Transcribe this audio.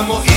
somos